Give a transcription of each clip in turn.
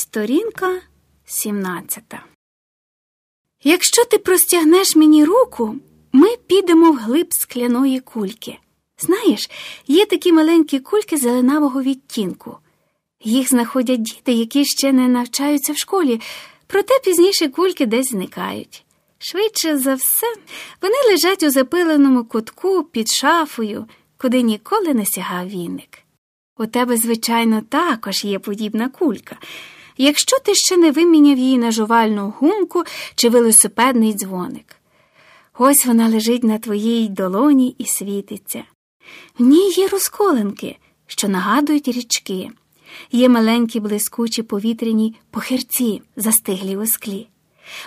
Сторінка 17. Якщо ти простягнеш мені руку, ми підемо вглиб скляної кульки. Знаєш, є такі маленькі кульки зеленавого відтінку. Їх знаходять діти, які ще не навчаються в школі, проте пізніше кульки десь зникають. Швидше за все, вони лежать у запиленому кутку під шафою, куди ніколи не сягав віник. У тебе, звичайно, також є подібна кулька, якщо ти ще не виміняв її на жувальну гумку чи велосипедний дзвоник. Ось вона лежить на твоїй долоні і світиться. В ній є розколинки, що нагадують річки, є маленькі блискучі повітряні похирці, застиглі у склі.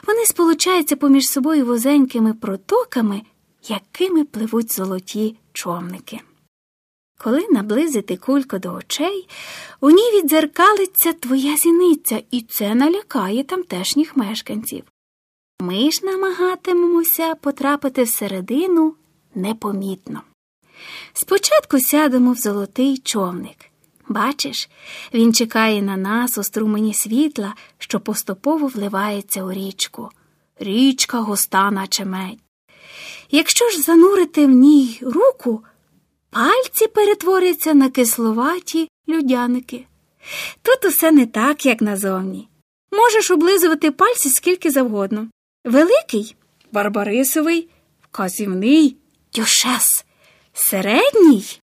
Вони сполучаються поміж собою вузенькими протоками, якими пливуть золоті човники. Коли наблизити кульку до очей, у ній віддзеркалиться твоя зіниця, і це налякає тамтешніх мешканців. Ми ж намагатимемося потрапити всередину непомітно. Спочатку сядемо в золотий човник. Бачиш, він чекає на нас у струмені світла, що поступово вливається у річку. Річка густа, наче медь. Якщо ж занурити в ній руку, пальці перетворяться на кисловаті людяники. Тут усе не так, як назовні. Можеш облизувати пальці скільки завгодно. Великий барбарисовий, вказівний дюшес, середній